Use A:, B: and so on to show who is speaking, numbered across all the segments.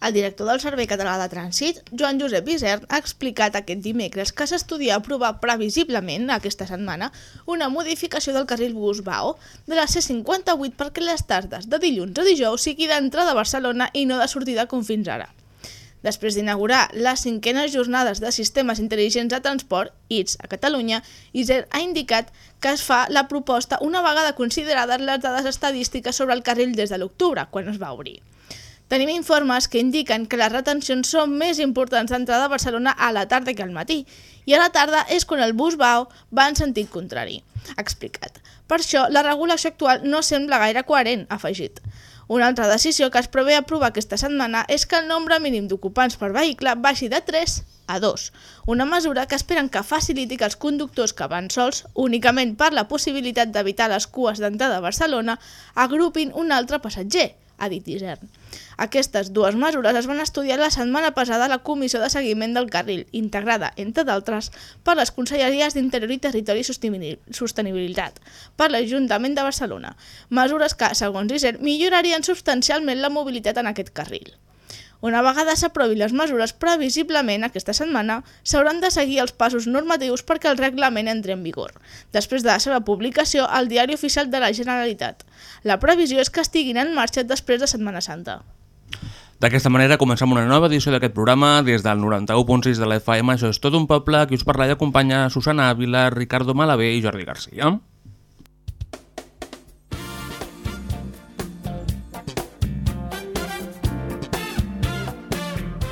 A: El director del Servei Català de Trànsit, Joan Josep Isern, ha explicat aquest dimecres que s'estudia aprovar previsiblement aquesta setmana una modificació del carril bus BAO de la C58 perquè les tardes de dilluns a dijous sigui d'entrada a Barcelona i no de sortida com fins ara. Després d'inaugurar les cinquenes jornades de sistemes intel·ligents de transport, ITS, a Catalunya, Iser ha indicat que es fa la proposta una vegada considerades les dades estadístiques sobre el carril des de l'octubre, quan es va obrir. Tenim informes que indiquen que les retencions són més importants d'entrada a Barcelona a la tarda que al matí, i a la tarda és quan el bus BAO va en sentit contrari, ha explicat. Per això, la regulació actual no sembla gaire coherent, ha afegit. Una altra decisió que es prevé aprovar aquesta setmana és que el nombre mínim d'ocupants per vehicle baixi de 3 a 2, una mesura que esperen que faciliti que els conductors que van sols, únicament per la possibilitat d'evitar les cues d'entrada a Barcelona, agrupin un altre passatger, ha dit Isern. Aquestes dues mesures es van estudiar la setmana passada a la Comissió de Seguiment del Carril, integrada, entre d'altres, per les Conselleries d'Interior i Territori i Sostenibilitat, per l'Ajuntament de Barcelona, mesures que, segons Isern, millorarien substancialment la mobilitat en aquest carril. Una vegada s'aprovin les mesures, previsiblement aquesta setmana s'hauran de seguir els passos normatius perquè el reglament entri en vigor, després de la seva publicació al Diari Oficial de la Generalitat. La previsió és que estiguin en marxa després de Setmana Santa.
B: D'aquesta manera comencem una nova edició d'aquest programa des del 91.6 de l'FM. Això és tot un poble, qui us parla i acompanya Susana Ávila, Ricardo Malabé i Jordi Garcia.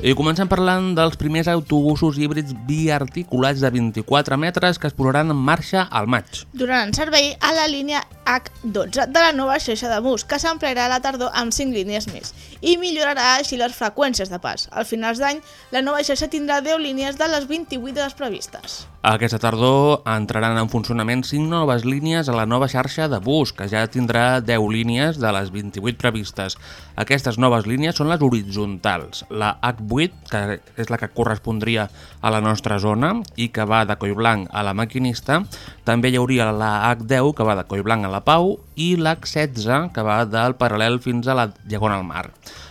B: I comencem parlant dels primers autobusos híbrids biarticulats de 24 metres que es posaran en marxa al maig.
A: Donaran servei a la línia H12 de la nova xeixa de bus, que s'ampliarà a la tardor amb 5 línies més i millorarà així les freqüències de pas. Al finals d'any, la nova xeixa tindrà 10 línies de les 28 de les previstes.
B: Aquesta tardor entraran en funcionament 5 noves línies a la nova xarxa de bus, que ja tindrà 10 línies de les 28 previstes. Aquestes noves línies són les horitzontals. La H8, que és la que correspondria a la nostra zona i que va de Collblanc a la Maquinista, també hi hauria la H10, que va de Collblanc a la Pau, i l'H16, que va del Paral·lel fins a la Diagonal Mar.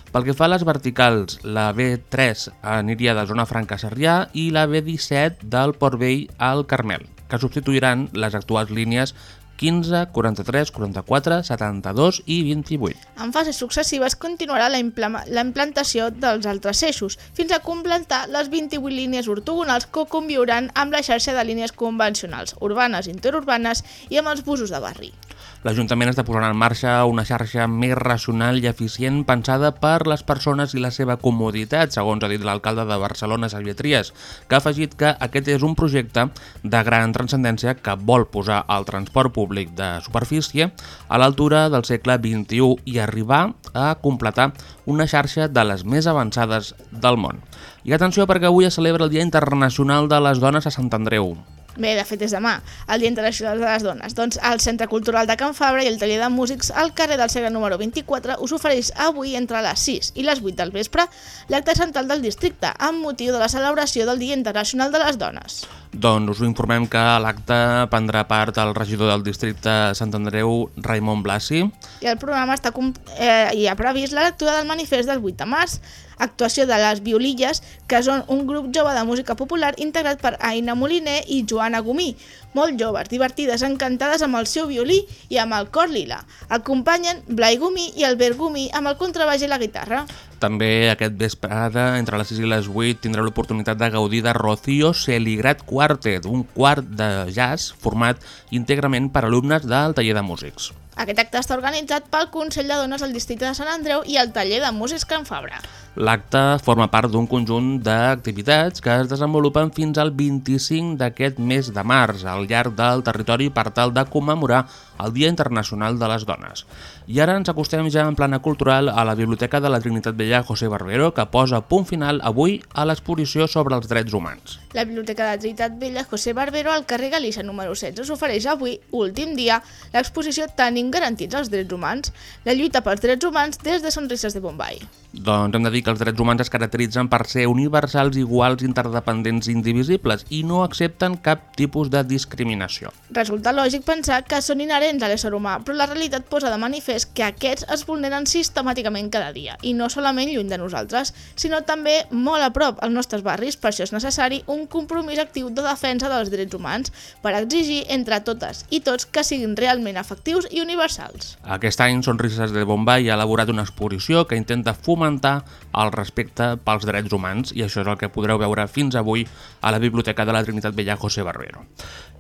B: Pel que fa a les verticals, la B3 aniria de Zona Franca a Sarrià i la B17 del Port Vell al Carmel, que substituiran les actuals línies 15, 43, 44, 72 i 28.
A: En fases successives continuarà la, la implantació dels altres eixos, fins a completar les 28 línies ortogonals que conviuran amb la xarxa de línies convencionals, urbanes, interurbanes i amb els busos de barri.
B: L'Ajuntament està posant en marxa una xarxa més racional i eficient pensada per les persones i la seva comoditat, segons ha dit l'alcalde de Barcelona, Xavier Trias, que ha afegit que aquest és un projecte de gran transcendència que vol posar el transport públic de superfície a l'altura del segle XXI i arribar a completar una xarxa de les més avançades del món. I atenció perquè avui es celebra el Dia Internacional de les Dones a Sant Andreu.
A: Bé, de fet és demà, el Dia Internacional de les Dones. Doncs el Centre Cultural de Can Fabra i el taller de músics al carrer del Segre número 24 us ofereix avui entre les 6 i les 8 del vespre l'acte central del districte amb motiu de la celebració del Dia Internacional de les Dones.
B: Doncs us informem que a l'acte prendrà part el regidor del districte Sant Andreu, Raimon Blasi.
A: I el programa està eh, hi ha previst la lectura del manifest del 8 de març, actuació de les Violilles, que són un grup jove de música popular integrat per Aina Moliner i Joan Anna Gomí, molt joves, divertides, encantades amb el seu violí i amb el cor lila. Acompanyen Blai Gomí i Albert Gomí amb el contrabaix i la guitarra.
B: També aquest vesprada, entre les 6 i les 8, tindrà l'oportunitat de gaudir de Rocío Celigrat Quartet, un quart de jazz format íntegrament per alumnes del taller de músics.
A: Aquest acte està organitzat pel Consell de Dones del Districte de Sant Andreu i el taller de músics Can Fabra.
B: L'acte forma part d'un conjunt d'activitats que es desenvolupen fins al 25 d'aquest mes de març al llarg del territori per tal de commemorar el Dia Internacional de les Dones. I ara ens acostem ja en plana cultural a la Biblioteca de la Trinitat Vella José Barbero, que posa punt final avui a l'exposició sobre els drets humans.
A: La Biblioteca de la Trinitat Vella José Barbero al carrer Galissa número 16 us ofereix avui, últim dia, l'exposició Tenim garantits els drets humans, la lluita pels drets humans des de Sonrises de Bombay.
B: Doncs hem de dir que els drets humans es caracteritzen per ser universals, iguals, interdependents i indivisibles i no accepten cap tipus de discriminació.
A: Resulta lògic pensar que són inherents a l'ésser humà, però la realitat posa de manifest que aquests es vulneren sistemàticament cada dia, i no solament lluny de nosaltres, sinó també molt a prop als nostres barris. Per això és necessari un compromís actiu de defensa dels drets humans per exigir entre totes i tots que siguin realment efectius i universals.
B: Aquest any Sonrises de Bombay ha elaborat una exposició que intenta fomentar el respecte pels drets humans i això és el que podreu veure fins avui a la Biblioteca de la Trinitat Vella José Barbero.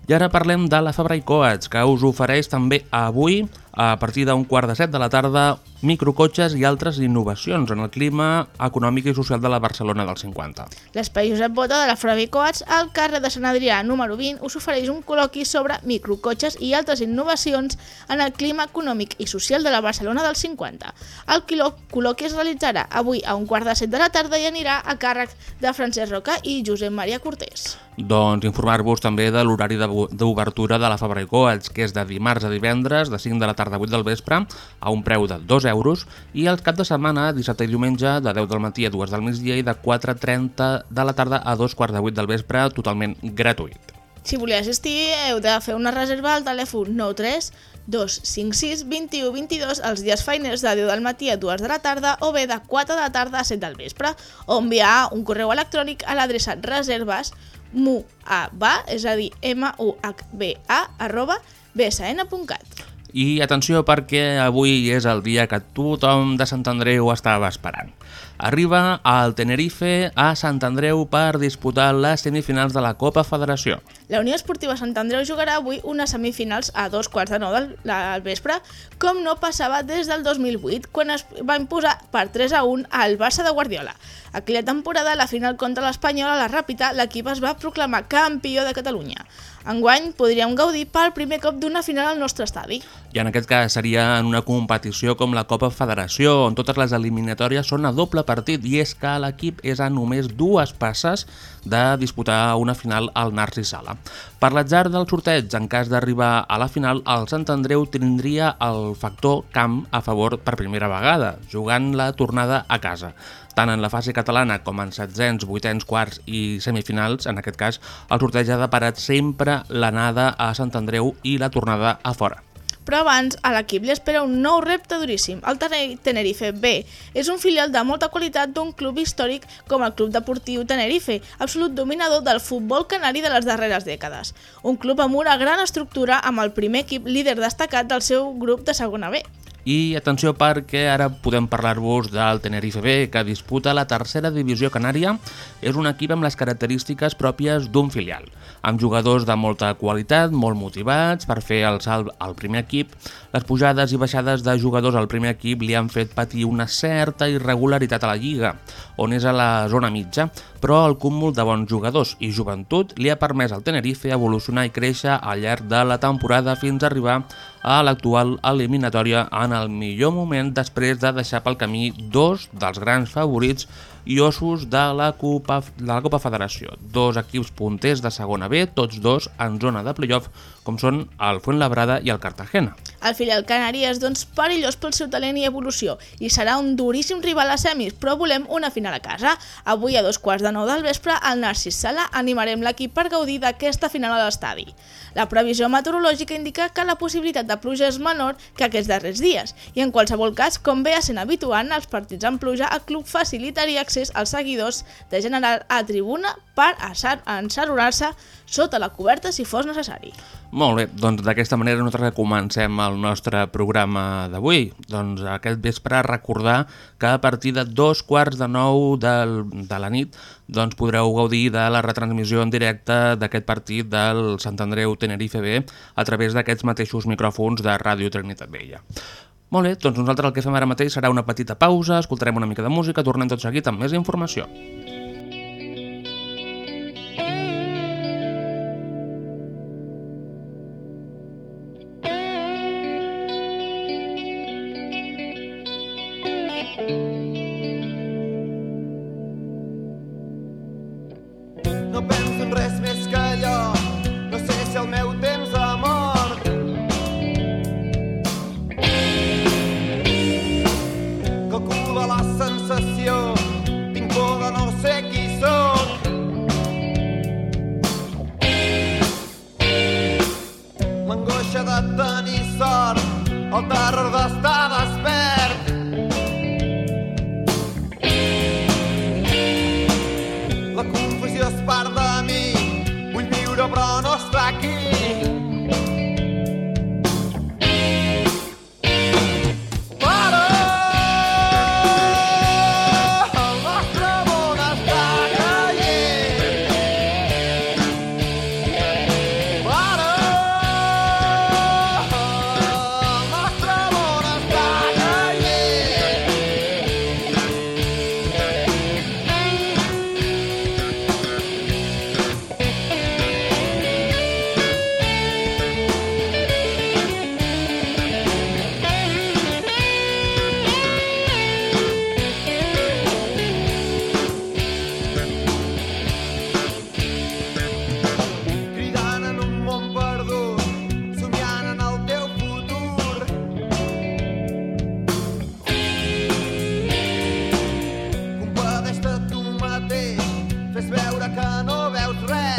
B: I ara parlem de la Fabra i Coats, que us ofereix també avui, a partir d'un quart de set de la tarda, microcotxes i altres innovacions en el clima econòmic i social de la Barcelona del 50.
A: L'espai Josep Bota de la Fabra i Coats, al carrer de Sant Adrià número 20, us ofereix un col·loqui sobre microcotxes i altres innovacions en el clima econòmic i social de la Barcelona del 50. El col·loqui es realitzarà avui a un quart de set de la tarda i anirà a càrrec de Francesc Roca i Josep Maria Cortés.
B: Doncs informar-vos també de l'horari d'obertura de la Fabra i Coats, que és de dimarts a divendres, de 5 de la tarda a 8 del vespre, a un preu de 2 euros, i els caps de setmana, dissabte i diumenge, de 10 del matí a 2 del migdia i de 4.30 de la tarda a 2 quarts de 8 del vespre, totalment gratuït.
A: Si voleu assistir, heu de fer una reserva al telèfon 93 256 21 22 els dies feiners de 10 del matí a 2 de la tarda o bé de 4 de la tarda a 7 del vespre o enviar un correu electrònic a l'adreça reserves muhba, és a dir, m-u-h-b-a, arroba bsn.cat.
B: I atenció perquè avui és el dia que tothom de Sant Andreu estava esperant. Arriba al Tenerife a Sant Andreu per disputar les semifinals de la Copa Federació.
A: La Unió Esportiva Sant Andreu jugarà avui unes semifinals a dos quarts de nou del, del vespre, com no passava des del 2008, quan es va imposar per 3 a 1 al Barça de Guardiola. Aquella temporada, a la final contra l'Espanyol a la Ràpita, l'equip es va proclamar campió de Catalunya. Enguany podríem gaudir pel primer cop d'una final al nostre estadi.
B: I en aquest cas seria en una competició com la Copa Federació, on totes les eliminatòries són a doble partit, i és que l'equip és a només dues passes de disputar una final al Narcís Sala. Per l'atzar del sorteig, en cas d'arribar a la final, el Sant Andreu tindria el factor camp a favor per primera vegada, jugant la tornada a casa. Tant en la fase catalana com en setzents, vuitens, quarts i semifinals, en aquest cas, el sorteig ha deparat sempre l'anada a Sant Andreu i la tornada a fora.
A: Però abans, a l'equip li espera un nou repte duríssim. El Tene- Tenerife B és un filial de molta qualitat d'un club històric com el Club Deportiu Tenerife, absolut dominador del futbol canari de les darreres dècades. Un club amb una gran estructura amb el primer equip líder destacat del seu grup de segona B.
B: I atenció perquè ara podem parlar-vos del Tenerife B, que disputa la tercera divisió canària. És un equip amb les característiques pròpies d'un filial, amb jugadors de molta qualitat, molt motivats per fer el salt al primer equip. Les pujades i baixades de jugadors al primer equip li han fet patir una certa irregularitat a la Lliga, on és a la zona mitja, però el cúmul de bons jugadors i joventut li ha permès al Tenerife evolucionar i créixer al llarg de la temporada fins a arribar a l'actual eliminatòria en el millor moment després de deixar pel camí dos dels grans favorits i ossos de la Copa, de la Copa Federació. Dos equips punters de segona B, tots dos en zona de playoff, com són el Fuenlabrada i el Cartagena.
A: El filial canari és doncs perillós pel seu talent i evolució i serà un duríssim rival a semis, però volem una final a casa. Avui a dos quarts de nou del vespre al Narcís Sala animarem l'equip per gaudir d'aquesta final a l'estadi. La previsió meteorològica indica que la possibilitat de pluja és menor que aquests darrers dies i en qualsevol cas, com ve a sent habitual, els partits amb pluja el club facilitaria accés als seguidors de General a tribuna per encerorar-se sota la coberta si fos necessari.
B: Molt bé, doncs d'aquesta manera nosaltres comencem el nostre programa d'avui. Doncs aquest vespre recordar que a partir de dos quarts de nou del, de la nit doncs podreu gaudir de la retransmissió en directe d'aquest partit del Sant Andreu Tenerife B a través d'aquests mateixos micròfons de Ràdio Trinitat Vella. Molt bé, doncs nosaltres el que fem ara mateix serà una petita pausa, escoltarem una mica de música, tornem tot seguit amb més informació.
C: Fes veure que no veus res.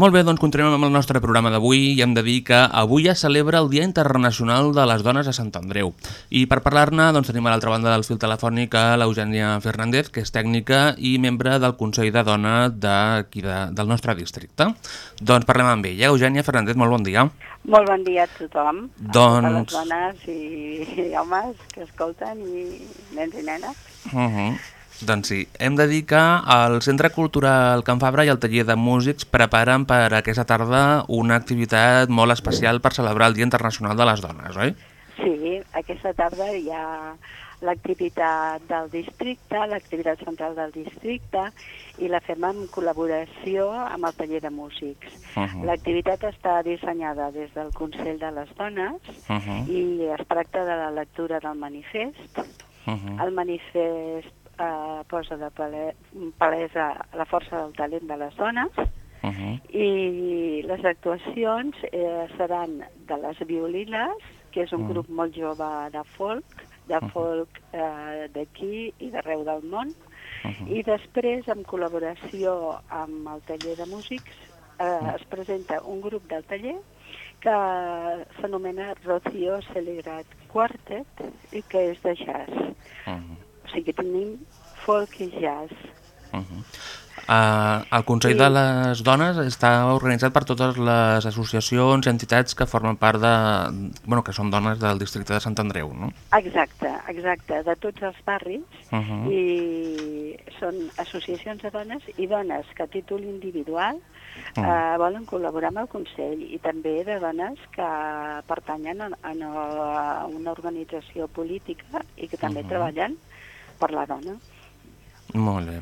B: Molt bé, doncs continuem amb el nostre programa d'avui i hem de dir que avui es celebra el Dia Internacional de les Dones a Sant Andreu. I per parlar-ne doncs, tenim a l'altra banda del fil telefònic a l'Eugènia Fernández, que és tècnica i membre del Consell de Dona d'aquí de, del nostre districte. Doncs parlem amb ella. Eugènia Fernández, molt bon dia.
D: Molt bon dia a tothom,
B: Doncs-
D: a les dones i, i homes que escolten i nens i nenes.
B: Uh -huh. Doncs sí, hem de dir que el Centre Cultural Can Fabra i el taller de músics preparen per aquesta tarda una activitat molt especial per celebrar el Dia Internacional de les Dones, oi?
D: Sí, aquesta tarda hi ha l'activitat del districte, l'activitat central del districte, i la fem en col·laboració amb el taller de músics.
B: Uh -huh.
D: L'activitat està dissenyada des del Consell de les Dones
B: Uh -huh.
D: i es tracta de la lectura del manifest.
B: Uh -huh.
D: El manifest eh, posa de pale- palesa la força del talent de les dones
B: Uh -huh.
D: i les actuacions eh, seran de les Violines, que és un
B: Mm.
D: grup molt jove de folk, de
B: Mhm.
D: folk eh, d'aquí i d'arreu del món,
B: Uh -huh.
D: i després, en col·laboració amb el taller de músics, eh, es presenta un grup del taller que s'anomena Rocío Celegrat Quartet i que és de jazz.
B: Uh -huh.
D: O sigui, tenim folk i jazz.
B: Uh -huh. Uh, el Consell
D: Sí.
B: de les Dones està organitzat per totes les associacions i entitats que formen part de... Bueno, que són dones del districte de Sant Andreu, no?
D: Exacte, exacte, de tots els barris
B: Uh -huh.
D: i són associacions de dones i dones que a títol individual
B: Mm.
D: eh, volen col·laborar amb el Consell i també de dones que pertanyen a, a una organització política i que també
B: Mhm.
D: treballen per la dona.
B: Molt bé.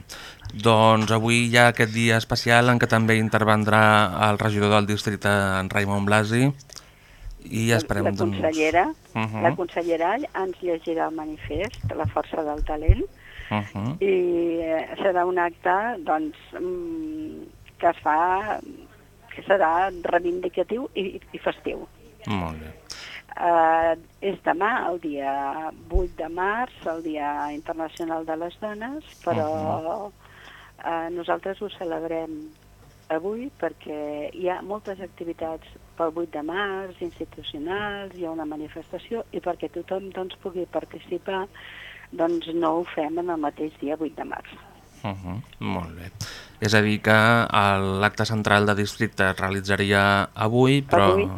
B: Doncs avui hi ha aquest dia especial en què també intervendrà el regidor del districte, en Raimon Blasi, i esperem...
D: la
B: doncs-
D: consellera,
B: Uh -huh.
D: la consellera ens llegirà el manifest, la força del talent,
B: Uh -huh.
D: i eh, serà un acte doncs, mm, que es fa que serà reivindicatiu i, i festiu.
B: Molt bé.
D: Uh, és demà, el dia 8 de març, el Dia Internacional de les Dones, però uh, nosaltres ho celebrem avui perquè hi ha moltes activitats pel 8 de març, institucionals, hi ha una manifestació i perquè tothom doncs, pugui participar doncs no ho fem en el mateix dia 8 de març.
B: Uh -huh. Molt bé. És a dir que el- l'acte central de districte es realitzaria avui, però...
D: Avui.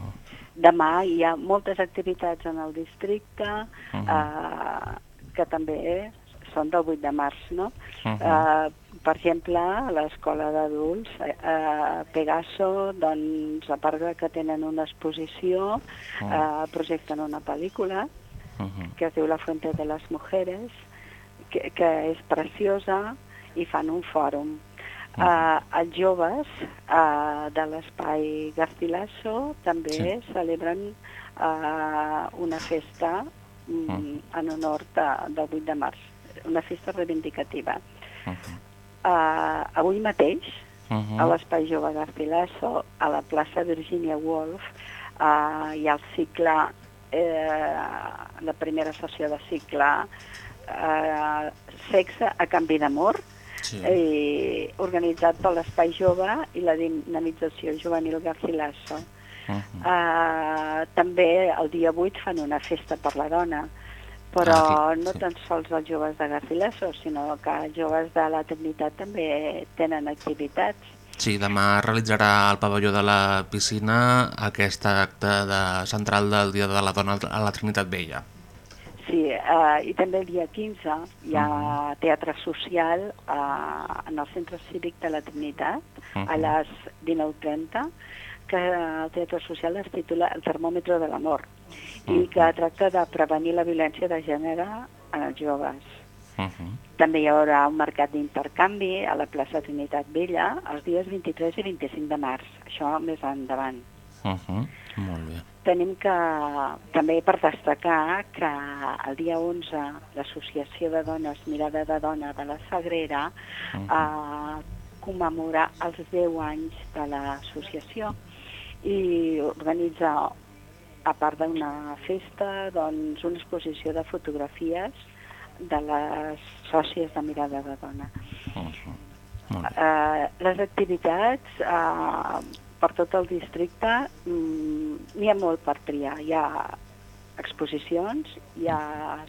D: Demà hi ha moltes activitats en el districte
B: Uh -huh.
D: eh, que també són del 8 de març, no?
B: Uh -huh.
D: eh, per exemple, a l'escola d'adults, eh, eh, Pegaso, doncs, a part que tenen una exposició, eh, projecten una pel·lícula
B: Uh -huh.
D: que es diu La Fuente de les Mujeres, que, que és preciosa, i fan un fòrum. Uh, els joves uh, de l'espai Garcilaso també
B: Sí.
D: celebren uh, una festa mm,
B: Mm.
D: en honor de, del 8 de març, una festa reivindicativa.
B: Uh -huh.
D: Uh, avui mateix,
B: Uh
D: a
B: -huh.
D: l'Espai Jove Garcilaso, a la plaça Virginia Woolf, uh, hi ha el cicle, eh, la primera sessió de cicle eh, Sexe a canvi d'amor,
B: Sí.
D: eh, organitzat per l'Espai Jove i la Dinamització Juvenil Garcilaso.
B: Uh -huh.
D: Uh, també el dia 8 fan una festa per la dona, però
B: Ah, sí,
D: no
B: sí.
D: tan sols els joves de Garcilaso, sinó que els joves de la Trinitat també tenen activitats.
B: Sí, demà realitzarà al pavelló de la piscina aquest acte de central del Dia de la Dona a la Trinitat Vella.
D: Sí, uh, i també el dia 15 hi ha teatre social uh, en el Centre Cívic de la Trinitat a
B: Mhm.
D: les 19.30 que el teatre social es titula El termòmetre de l'amor i que tracta de prevenir la violència de gènere en els joves.
B: Uh -huh.
D: També hi haurà un mercat d'intercanvi a la plaça Trinitat Vella els dies 23 i 25 de març, això més endavant.
B: Uh -huh. Molt bé.
D: Tenim que, també per destacar que el dia 11 l'Associació de Dones Mirada de Dona de la Sagrera
B: Mhm.
D: eh, commemora els 10 anys de l'associació i organitza, a part d'una festa, doncs una exposició de fotografies de les sòcies de Mirada de Dona.
B: Uh -huh. Molt bé.
D: Eh, les activitats eh, per tot el districte mm, n'hi ha molt per triar. Hi ha exposicions, hi ha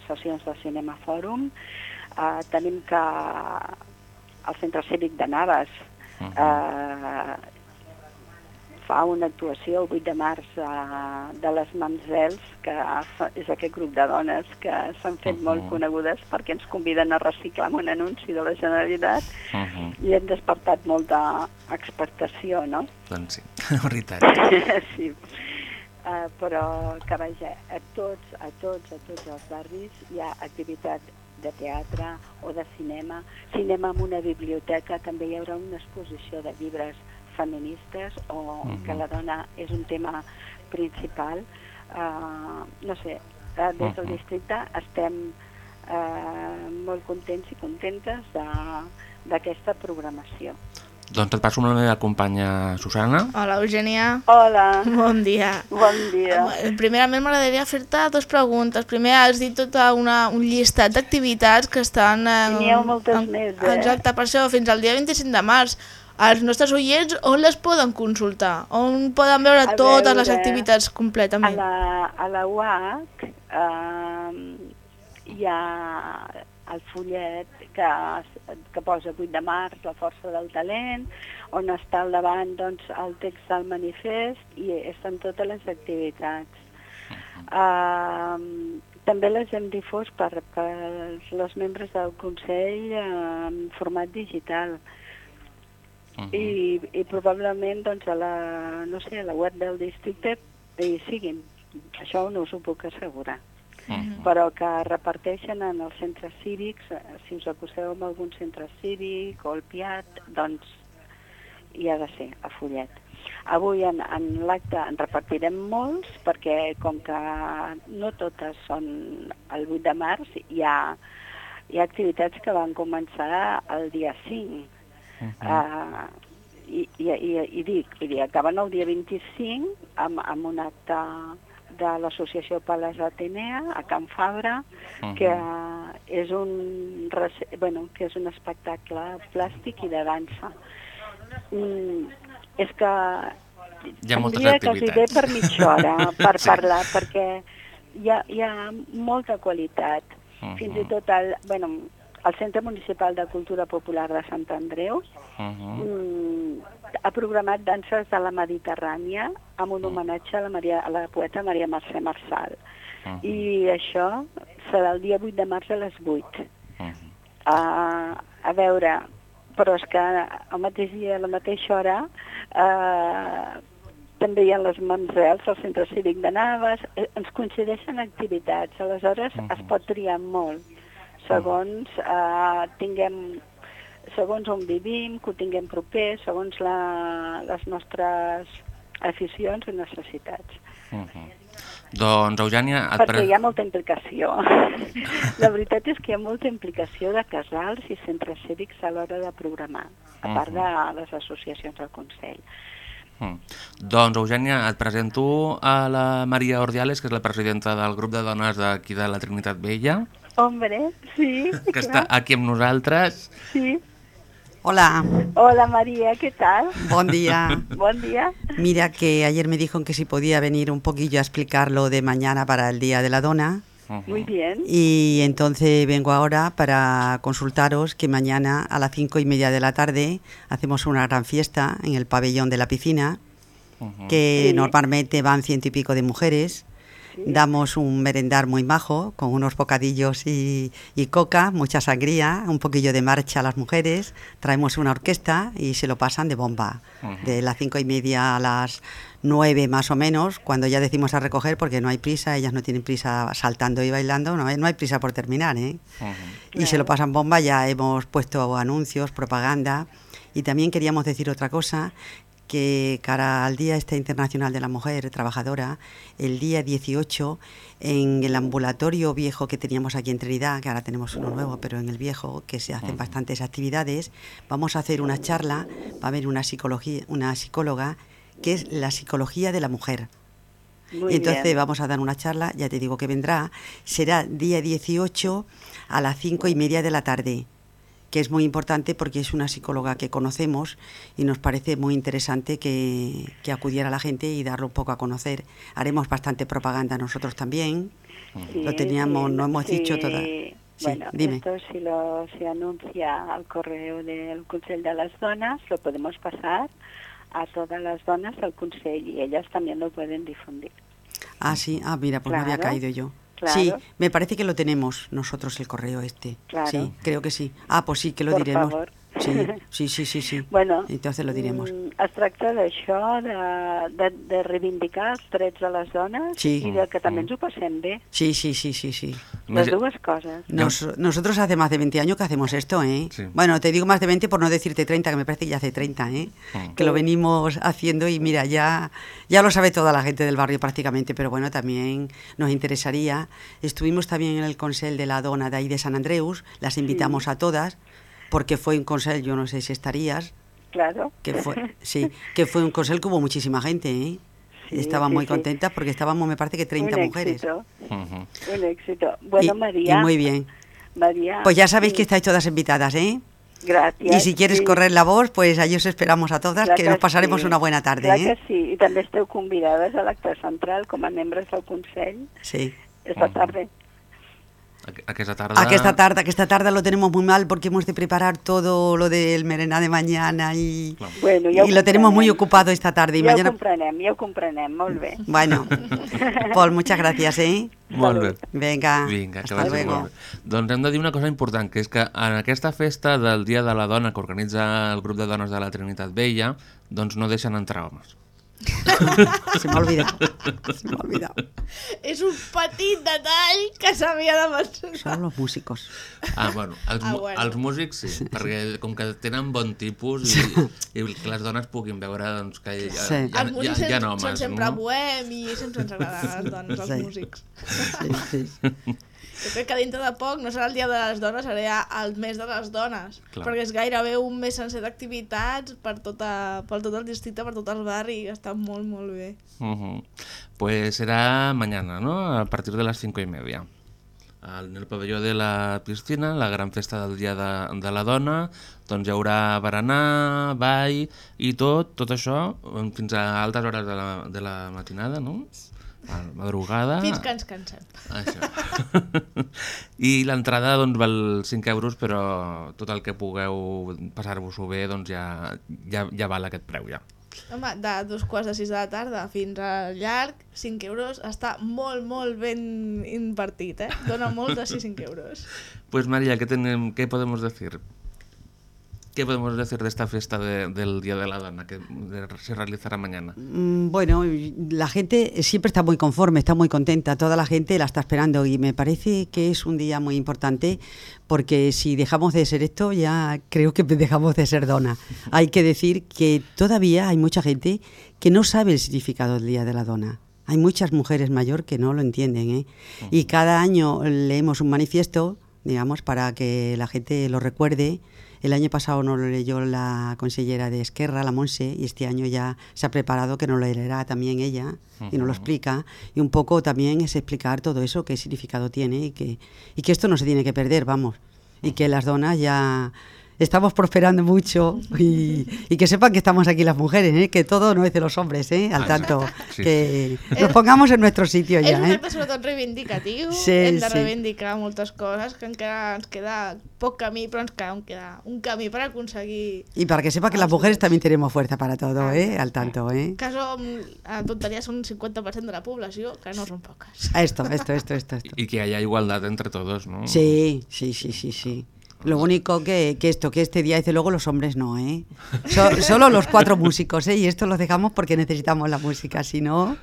D: sessions de cinema fòrum, eh, tenim que el Centre Cívic de Naves eh, fa una actuació el 8 de març eh, de les Mamsels, que fa- és aquest grup de dones que s'han fet molt conegudes perquè ens conviden a reciclar amb un anunci de la Generalitat
B: Uh -huh.
D: i hem despertat molta expectació, no?
B: Doncs sí, la veritat.
D: sí. Uh, però que vaja, a tots, a tots, a tots els barris hi ha activitat de teatre o de cinema, cinema en una biblioteca, també hi haurà una exposició de llibres feministes o
B: Mhm.
D: que la dona és un tema principal. Uh, no sé, uh, des del
B: Mhm.
D: districte estem uh, molt contents i contentes de- d'aquesta programació.
B: doncs et passo amb la meva companya Susana.
A: Hola, Eugènia.
D: Hola,
A: Bon dia.
D: bon dia.
A: Eh, Primerament m'agradaria fer-te dues preguntes. Primer, has dit tota una, un llistat d'activitats que estan... Eh,
D: N'hi ha moltes
A: en-
D: més, eh?
A: Exacte, per això, fins al dia 25 de març. Els nostres oients, on les poden consultar? On poden veure
D: A
A: totes les
D: veure,
A: activitats
D: A
A: completament?
D: la, a la UAC eh, hi ha el fullet que, que posa 8 de març, la força del talent, on està al davant doncs, el text del manifest i estan totes les activitats. Eh, també les hem difós per, per els membres del Consell eh, en format digital i, i probablement doncs, a la, no sé, a la web del districte hi siguin. Això no us ho puc assegurar. Però que reparteixen en els centres cívics, eh, si us acosteu en algun centre cívic o el PIAT, doncs hi ha de ser a Follet. Avui en, en l'acte en repartirem molts perquè com que no totes són el 8 de març, hi ha, hi ha activitats que van començar el dia 5. Uh, i, i, i, i dic, vull dir, acaben el dia 25 amb, amb un acte de l'associació Pales Atenea a Can Fabra, que és un, bueno, que és un espectacle plàstic i de dansa. Mm, és que
B: Hi ha moltes
D: tindria que els hi ve
B: activitats.
D: per mitja hora per
B: Sí.
D: parlar, perquè hi ha, hi ha molta qualitat. Fins i tot el, bueno, el Centre Municipal de Cultura Popular de Sant Andreu mm, ha programat danses de la Mediterrània amb un homenatge a la, Maria, a la poeta Maria Mercè Marçal. I això serà el dia 8 de març a les 8. Uh, a veure, però és que el mateix dia, a la mateixa hora, uh, també hi ha les Mamsels, al Centre Cívic de Naves, eh, ens coincideixen activitats, aleshores es pot triar molt, segons uh, tinguem segons on vivim, que ho tinguem proper, segons la, les nostres aficions i necessitats.
B: Doncs, Eugènia, et
D: Perquè hi ha molta implicació. La veritat és que hi ha molta implicació de casals i centres cívics a l'hora de programar, a part de les associacions del Consell.
B: Mm. Doncs, Eugènia, et presento a la Maria Ordiales, que és la presidenta del grup de dones d'aquí de la Trinitat Vella,
D: Hombre, sí,
B: que està aquí amb nosaltres.
D: sí.
E: Hola,
D: Hola María, ¿qué tal?
E: buen día.
D: Buen día.
E: Mira que ayer me dijo que si podía venir un poquillo a explicarlo de mañana para el Día de la Dona.
D: Muy bien.
E: Y entonces vengo ahora para consultaros que mañana a las cinco y media de la tarde hacemos una gran fiesta en el pabellón de la piscina, que
D: Sí.
E: normalmente van ciento y pico de mujeres. Damos un merendar muy majo con unos bocadillos y, y coca, mucha sangría, un poquillo de marcha a las mujeres. Traemos una orquesta y se lo pasan de bomba. De las cinco y media a las nueve más o menos, cuando ya decimos a recoger, porque no hay prisa, ellas no tienen prisa saltando y bailando, no hay, no hay prisa por terminar. ¿eh? y se lo pasan bomba, ya hemos puesto anuncios, propaganda y también queríamos decir otra cosa que cara al Día este Internacional de la Mujer Trabajadora, el día 18, en el ambulatorio viejo que teníamos aquí en Trinidad, que ahora tenemos uno nuevo, pero en el viejo, que se hacen bastantes actividades, vamos a hacer una charla, va a haber una, psicología, una psicóloga que es la psicología de la mujer.
D: Muy
E: Entonces
D: bien.
E: vamos a dar una charla, ya te digo que vendrá, será día 18 a las cinco y media de la tarde, que es muy importante porque es una psicóloga que conocemos y nos parece muy interesante que, que acudiera la gente y darlo un poco a conocer. Haremos bastante propaganda nosotros también.
D: Sí,
E: lo teníamos, no hemos
D: sí.
E: dicho toda. Sí,
D: Bueno,
E: dime.
D: esto si lo se anuncia al correo del Consell de las Donas, lo podemos pasar a todas las donas del Consell y ellas también lo pueden difundir.
E: Ah, sí, ah, mira, pues no había
D: Claro,
E: caído yo.
D: Claro.
E: Sí, me parece que lo tenemos nosotros el correo este.
D: Claro.
E: Sí, creo que sí. Ah, pues sí, que lo
D: Por
E: diremos.
D: favor.
E: Sí, sí, sí, sí, sí.
D: Bueno,
E: Entonces lo diremos.
D: mm, es tracta d'això, de, de, de reivindicar els drets de les dones
E: Sí.
D: i de que també ens ho passem bé.
E: Sí, sí, sí, sí, sí.
D: Les dues coses.
E: Nos- nosotros hace más de 20 años que hacemos esto, ¿eh?
B: Sí.
E: Bueno, te digo más de 20 por no decirte 30, que me parece que ya hace 30, ¿eh?
B: Mm.
E: Que lo venimos haciendo y mira, ya, ya lo sabe toda la gente del barrio prácticamente, pero bueno, también nos interesaría. Estuvimos también en el Consell de la Dona de ahí de San Andreus, las invitamos a todas, porque fue un consell, yo no sé si estarías,
D: Claro.
E: que fue, sí, que fue un consell que hubo muchísima gente, ¿eh?
D: Sí,
E: Estaban
D: sí,
E: muy
D: sí.
E: contentas porque estábamos, me parece que 30
D: un
E: mujeres.
D: Éxito, un éxito. Bueno,
E: y,
D: María.
E: y muy bien.
D: María.
E: Pues ya sabéis
D: mm,
E: que estáis todas invitadas, ¿eh?
D: Gràcies.
E: Y si quieres
D: sí.
E: correr la voz, pues allí os esperamos a todas,
D: Clar
E: que nos pasaremos
D: sí.
E: una buena tarde,
D: Clar
E: ¿eh?
D: que sí, i també esteu convidades a l'acte central com a membres del Consell
E: Sí.
D: esta
B: Mhm.
D: tarde.
B: Aqu- Aquesta tarda...
E: Aquesta tarde, aquesta tarde lo tenemos muy mal porque hemos de preparar todo lo del merendar de mañana y,
D: Bueno, ja
E: y lo tenemos muy ocupado esta tarde y
D: Ja ho
E: mañana...
D: comprenem, ja ho comprenem, molt bé.
E: Bueno, Paul, muchas gracias, ¿eh?
B: Molt bé.
E: Venga,
B: Vinga, que
E: hasta
B: vagi
E: luego.
B: molt bé. Doncs hem de dir una cosa important, que és que en aquesta festa del Dia de la Dona que organitza el grup de dones de la Trinitat Vella, doncs no deixen entrar homes.
E: Se me ha olvidado. Se me ha olvidado.
A: És un petit detall que s'havia de mencionar.
E: Son los músicos.
B: Ah, bueno, els,
A: Ah,
B: ah,
A: bueno.
B: els músics sí, perquè com que tenen bon tipus i, i que les dones puguin veure doncs, que hi ha,
E: Sí.
B: hi ha,
A: Els
B: hi ha, hi ha
A: són,
B: homes,
A: són sempre
B: no?
A: bohem i sempre ens agraden les dones, els
E: Sí.
A: músics.
E: Sí, sí.
A: Jo crec que dintre de poc no serà el dia de les dones, serà el mes de les dones.
B: Clar.
A: Perquè és gairebé un mes sencer d'activitats per, tota, per tot el districte, per tot el barri, i està molt, molt bé.
B: Ujú. Pues será mañana, ¿no? A partir de las cinco y media. En el pavelló de la piscina, la gran festa del Dia de, de la Dona, doncs hi haurà berenar, ball i tot, tot això fins a altes hores de la, de la matinada, no? A la madrugada.
A: Fins que ens cansem.
B: Això. I l'entrada doncs, val 5 euros, però tot el que pugueu passar-vos-ho bé doncs ja, ja, ja val aquest preu, ja.
A: Home, de dos quarts de sis de la tarda fins al llarg, 5 euros, està molt, molt ben invertit, eh? Dona molt de 5 euros.
B: Pues María, ¿qué, tenem- qué podemos decir? ¿Qué podemos decir de esta fiesta de- del Día de la Dona que se realizará mañana?
E: Mm, Bueno, la gente siempre está muy conforme, está muy contenta, toda la gente la está esperando y me parece que es un día muy importante porque si dejamos de ser esto ya creo que dejamos de ser dona. Hay que decir que todavía hay mucha gente que no sabe el significado del Día de la Dona. Hay muchas mujeres mayor que no lo entienden ¿eh? y cada año leemos un manifiesto, digamos, para que la gente lo recuerde. El año pasado nos lo leyó la consellera de Esquerra, la Monse, y este año ya se ha preparado que nos lo leerá también ella y nos lo explica. Y un poco también es explicar todo eso, qué significado tiene y que, y que esto no se tiene que perder, vamos. Y que las donas ya estamos prosperando mucho y, y que sepan que estamos aquí las mujeres, ¿eh? que todo no es de los hombres, ¿eh? al
B: Ah,
E: tanto,
B: sí.
E: que nos pongamos en nuestro sitio
A: és
E: ya.
A: un
E: ¿eh?
A: acte sobretot reivindicatiu,
E: Sí,
A: hem de
E: sí.
A: reivindicar moltes coses, que encara ens queda poc camí, però ens queda, queda un camí per aconseguir
E: Y para que sepa que las
A: els
E: mujeres también tenemos fuerza para todo, ¿eh? al tanto. ¿eh?
A: que som, a tonteria, són un 50% de la població, que no són poques.
E: Esto, esto, esto, esto. esto.
B: Y que haya igualdad entre todos, ¿no?
E: Sí, sí, sí, sí, sí. Lo único que, que esto, que este día, desde luego los hombres no, ¿eh? So- solo los cuatro músicos, ¿eh? Y esto lo dejamos porque necesitamos la música, si no...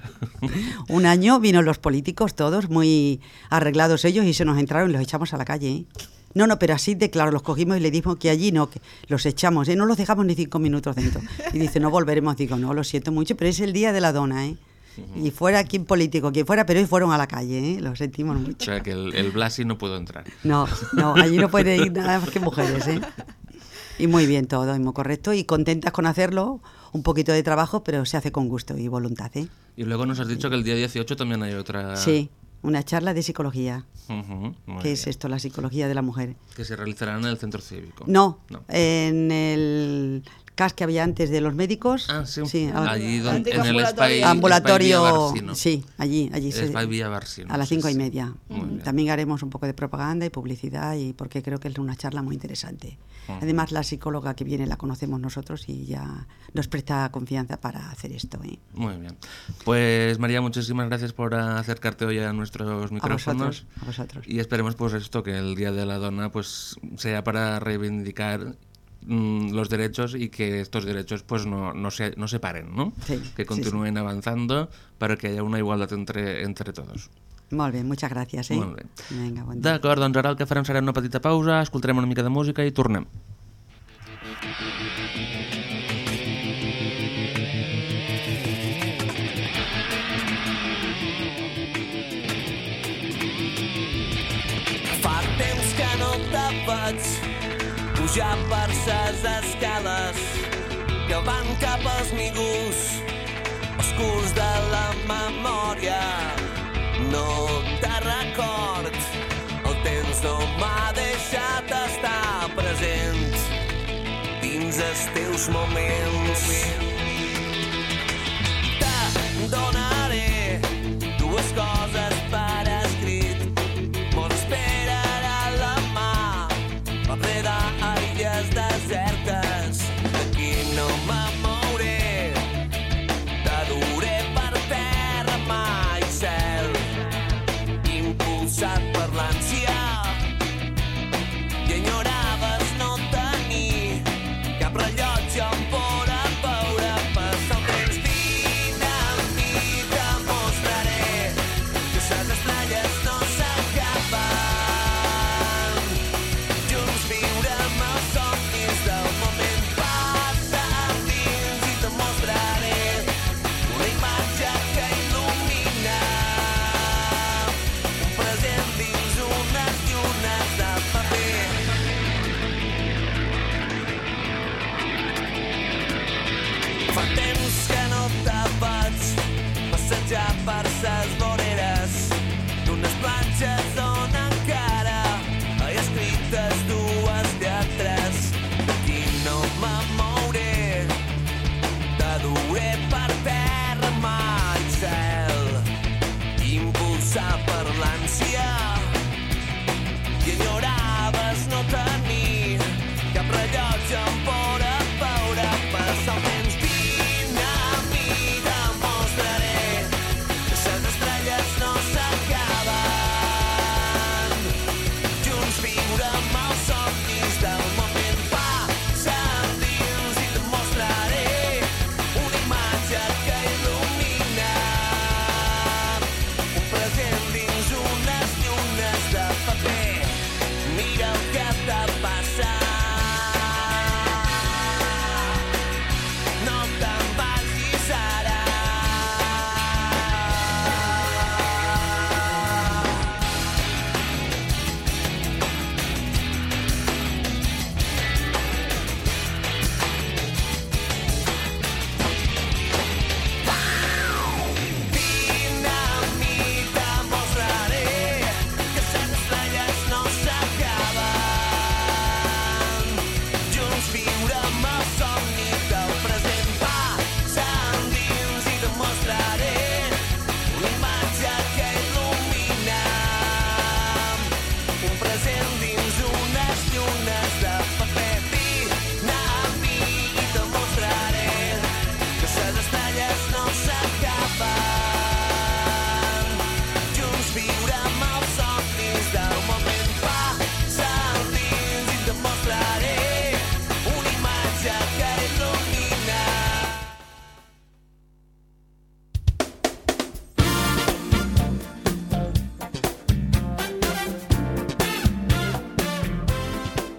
E: Un año vino los políticos todos muy arreglados ellos y se nos entraron y los echamos a la calle, ¿eh? No, no, pero así de claro, los cogimos y le dijimos que allí no, que los echamos, ¿eh? No los dejamos ni cinco minutos dentro. Y dice, no volveremos. Digo, no, lo siento mucho, pero es el día de la dona, ¿eh? Y fuera quien político, quien fuera, pero hoy fueron a la calle, ¿eh? Lo sentimos
B: O
E: mucho.
B: sea, que el, el Blasi no pudo entrar.
E: No, no, allí no puede ir nada más que mujeres, ¿eh? Y muy bien todo, y muy correcto. Y contentas con hacerlo. Un poquito de trabajo, pero se hace con gusto y voluntad. ¿eh?
B: Y luego nos has dicho que el día 18 también hay otra...
E: Sí, una charla de psicología. ¿Qué es esto, la psicología de la mujer?
B: Que se realizará en el centro cívico.
E: No,
B: No.
E: en el CAS que había antes de los médicos.
B: Ah, sí.
E: ahora-
B: Allí don-
A: Antic
B: en el
A: ambulatorio.
B: Espai-
E: ambulatorio.
B: Barsino.
E: Sí, allí, allí. se-
B: Barsino,
E: a las
B: sí,
E: cinco y
B: sí.
E: media.
B: Bien.
E: También haremos un poco de propaganda y publicidad y porque creo que es una charla muy interesante. Además, la psicóloga que viene la conocemos nosotros y ya nos presta confianza para hacer esto. ¿eh?
B: Muy bien. Pues María, muchísimas gracias por acercarte hoy a nuestros
E: A
B: micrófonos.
E: vosotros, a vosotros.
B: Y esperemos pues esto, que el Día de la Dona pues sea para reivindicar mm, los derechos y que estos derechos pues no, no, se, no se paren, ¿no?
E: Sí,
B: que
E: sí,
B: continúen avanzando para que haya una igualdad entre, entre todos.
E: Molt bé, muchas gracias. Eh?
B: Molt bé.
E: Vinga, bon.
B: D'acord, doncs ara el que farem serà una petita pausa, escoltarem una mica de música i tornem.
F: Fa pujar per ses escales que van cap als migús oscurs de la memòria. No te record, el temps no m'ha deixat estar present dins els teus moments. Te donaré dues coses per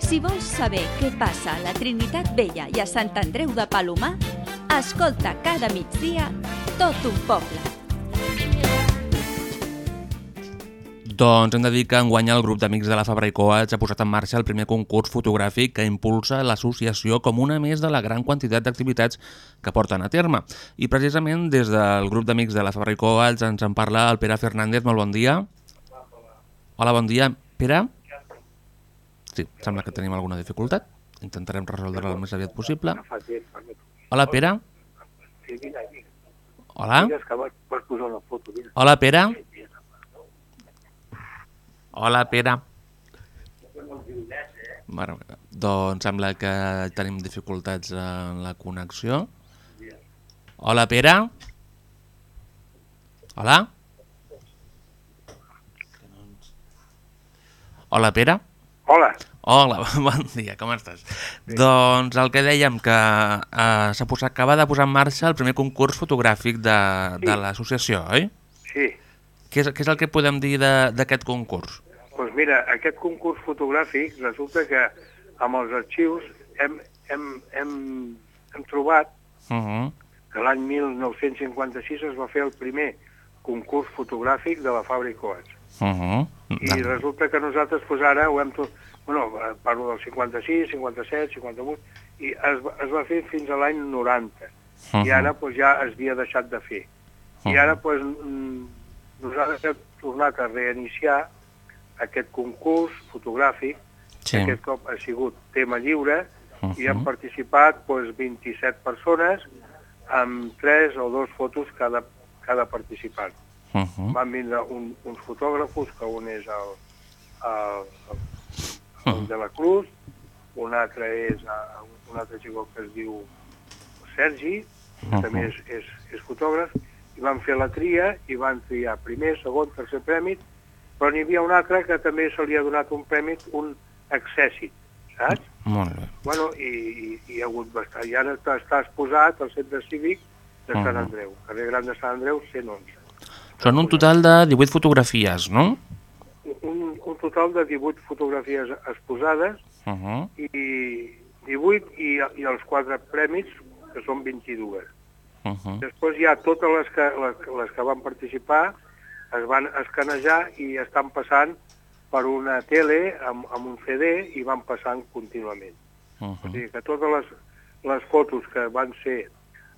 G: Si vols saber què passa a la Trinitat Vella i a Sant Andreu de Palomar, escolta cada migdia tot un poble.
B: Doncs hem de dir que enguany el grup d'amics de la Fabra i Coats ha posat en marxa el primer concurs fotogràfic que impulsa l'associació com una més de la gran quantitat d'activitats que porten a terme. I precisament des del grup d'amics de la Fabra i Coats ens en parla el Pere Fernández. Molt bon dia. Hola, bon dia. Pere? Sí, sembla que tenim alguna dificultat. Intentarem resoldre-la el més aviat possible. Hola, Pere? Hola? Hola, Pere? Hola, Pere. Bueno, doncs sembla que tenim dificultats en la connexió. Hola, Pere. Hola. Hola, Pere.
H: Hola.
B: Hola, bon dia, com estàs? Doncs el que dèiem, que eh, s'ha posat, acaba de posar en marxa el primer concurs fotogràfic de,
H: Sí.
B: de l'associació, oi?
H: Sí.
B: Què és, què és el que podem dir d'aquest concurs?
H: Doncs mira, aquest concurs fotogràfic resulta que amb els arxius hem, hem, hem, hem trobat
B: Uh -huh.
H: que l'any 1956 es va fer el primer concurs fotogràfic de la Fabra i Coats.
B: Uh -huh.
H: I resulta que nosaltres pues, ara ho hem... To... Bueno, eh, parlo del 56, 57, 58, i es, es va fer fins a l'any 90. I
B: Mhm.
H: ara pues, ja es havia deixat de fer. I ara pues, mm, nosaltres hem tornat a reiniciar aquest concurs fotogràfic,
B: Sí.
H: que aquest cop ha sigut tema lliure, i
B: Mhm.
H: han participat pues, 27 persones amb 3 o 2 fotos cada, cada participant.
B: Uh -huh.
H: Van vindre un, uns fotògrafos, que un és el, el, el, el de la Cruz, un altre és un altre xicó que es diu Sergi, que
B: Mhm.
H: també és, és, és fotògraf, i van fer la tria i van triar primer, segon, tercer premi, però n'hi havia un altre que també se li ha donat un premi, un accèssit, saps?
B: Molt bé.
H: Bueno, i, i, i hi ha hagut bastant. I ara està, està exposat al centre cívic de Sant
B: Mhm.
H: Andreu, carrer Gran de Sant Andreu, 111.
B: Són un total de 18 fotografies, no?
H: un, un total de 18 fotografies exposades
B: Uh -huh.
H: i 18 i, i els quatre premis, que són 22.
B: Uh -huh.
H: Després hi ha totes les que, les, les que van participar, es van escanejar i estan passant per una tele amb, amb un CD i van passant contínuament.
B: Uh
H: O
B: -huh.
H: sigui que totes les, les fotos que van ser